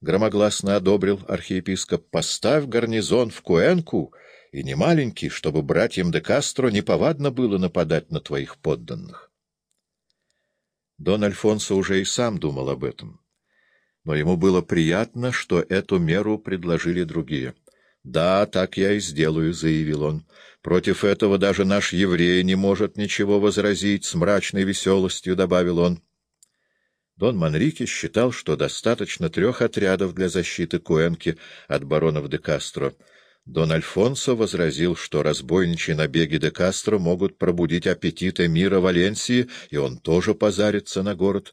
— громогласно одобрил архиепископ, — поставь гарнизон в Куэнку, и не маленький, чтобы братьям де Кастро неповадно было нападать на твоих подданных. Дон Альфонсо уже и сам думал об этом. Но ему было приятно, что эту меру предложили другие. «Да, так я и сделаю», — заявил он. «Против этого даже наш еврей не может ничего возразить», — с мрачной веселостью добавил он. Дон Манрике считал, что достаточно трех отрядов для защиты Куэнки от баронов де Кастро. Дон Альфонсо возразил, что разбойничьи набеги де Кастро могут пробудить аппетиты мира Валенсии, и он тоже позарится на город.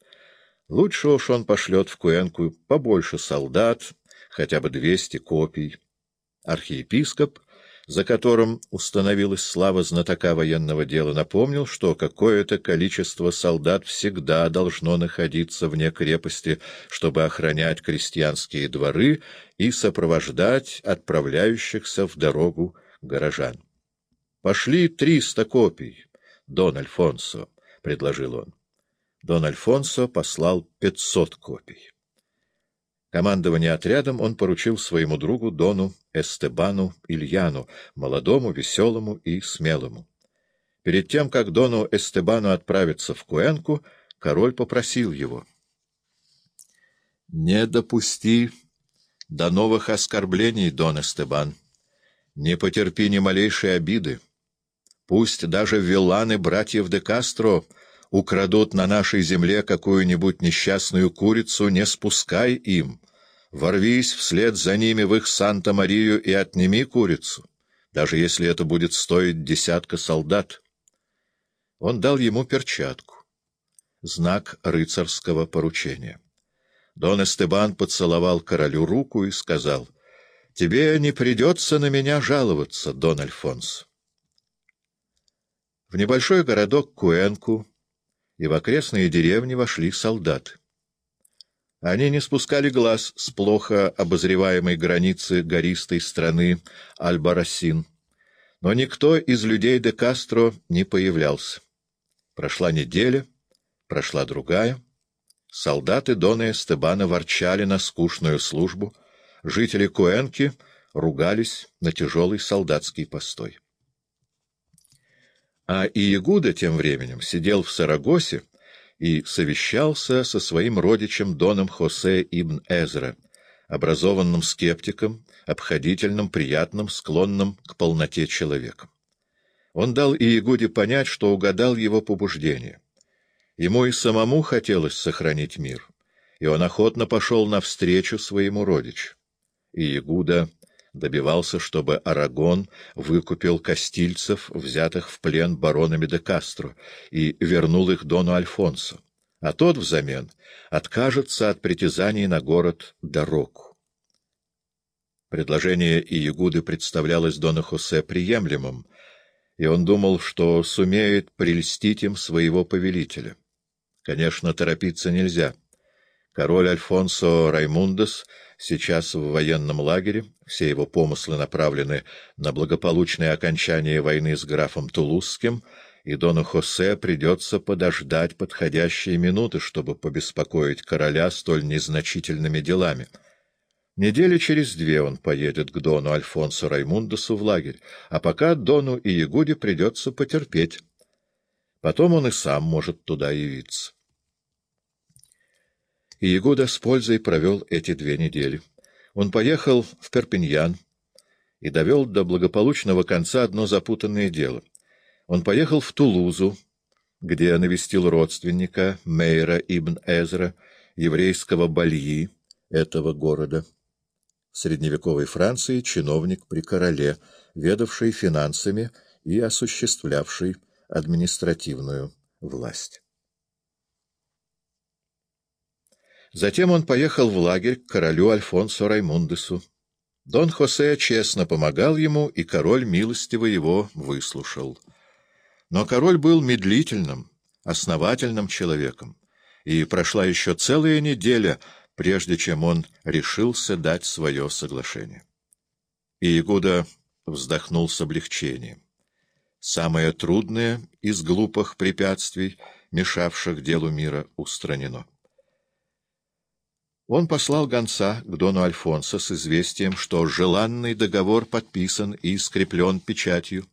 Лучше уж он пошлет в Куэнку побольше солдат, хотя бы двести копий. Архиепископ за которым установилась слава знатока военного дела, напомнил, что какое-то количество солдат всегда должно находиться вне крепости, чтобы охранять крестьянские дворы и сопровождать отправляющихся в дорогу горожан. — Пошли триста копий, Дон Альфонсо, — предложил он. Дон Альфонсо послал пятьсот копий. Командование отрядом он поручил своему другу Дону Эстебану Ильяну, молодому, веселому и смелому. Перед тем, как Дону Эстебану отправиться в Куэнку, король попросил его. «Не допусти до новых оскорблений, Дон Эстебан. Не потерпи ни малейшей обиды. Пусть даже вилланы братьев де Кастро украдут на нашей земле какую-нибудь несчастную курицу, не спускай им. Ворвись вслед за ними в их Санта-Марию и отними курицу, даже если это будет стоить десятка солдат. Он дал ему перчатку, знак рыцарского поручения. Дон Эстебан поцеловал королю руку и сказал, «Тебе не придется на меня жаловаться, Дон Альфонс». В небольшой городок Куэнку и в окрестные деревни вошли солдаты. Они не спускали глаз с плохо обозреваемой границы гористой страны Альбарасин, но никто из людей де Кастро не появлялся. Прошла неделя, прошла другая. Солдаты Дона Эстебана ворчали на скучную службу, жители Куэнки ругались на тяжелый солдатский постой. А Иегуда тем временем сидел в Сарагосе и совещался со своим родичем Доном Хосе ибн Эзра, образованным скептиком, обходительным, приятным, склонным к полноте человеком. Он дал Иегуде понять, что угадал его побуждение. Ему и самому хотелось сохранить мир, и он охотно пошел навстречу своему родичу. Иегуда добивался, чтобы Арагон выкупил кастильцев, взятых в плен баронами де Кастро, и вернул их Дону Альфонсо, а тот взамен откажется от притязаний на город Дорогу. Предложение Иегуды представлялось Дону Хосе приемлемым, и он думал, что сумеет прельстить им своего повелителя. Конечно, торопиться нельзя. Король Альфонсо Раймундес — сейчас в военном лагере, все его помыслы направлены на благополучное окончание войны с графом Тулузским, и Дону Хосе придется подождать подходящие минуты, чтобы побеспокоить короля столь незначительными делами. Недели через две он поедет к Дону Альфонсо Раймундесу в лагерь, а пока Дону и Ягуде придется потерпеть. Потом он и сам может туда явиться и Ягуда с пользой провел эти две недели. Он поехал в Перпиньян и довел до благополучного конца одно запутанное дело. Он поехал в Тулузу, где навестил родственника Мейра ибн Эзра, еврейского Бальи этого города. Средневековой Франции чиновник при короле, ведавший финансами и осуществлявший административную власть. Затем он поехал в лагерь к королю Альфонсо Раймундесу. Дон Хосе честно помогал ему, и король милостиво его выслушал. Но король был медлительным, основательным человеком, и прошла еще целая неделя, прежде чем он решился дать свое соглашение. И Игуда вздохнул с облегчением. Самое трудное из глупых препятствий, мешавших делу мира, устранено. Он послал гонца к дону Альфонсо с известием, что желанный договор подписан и скреплен печатью,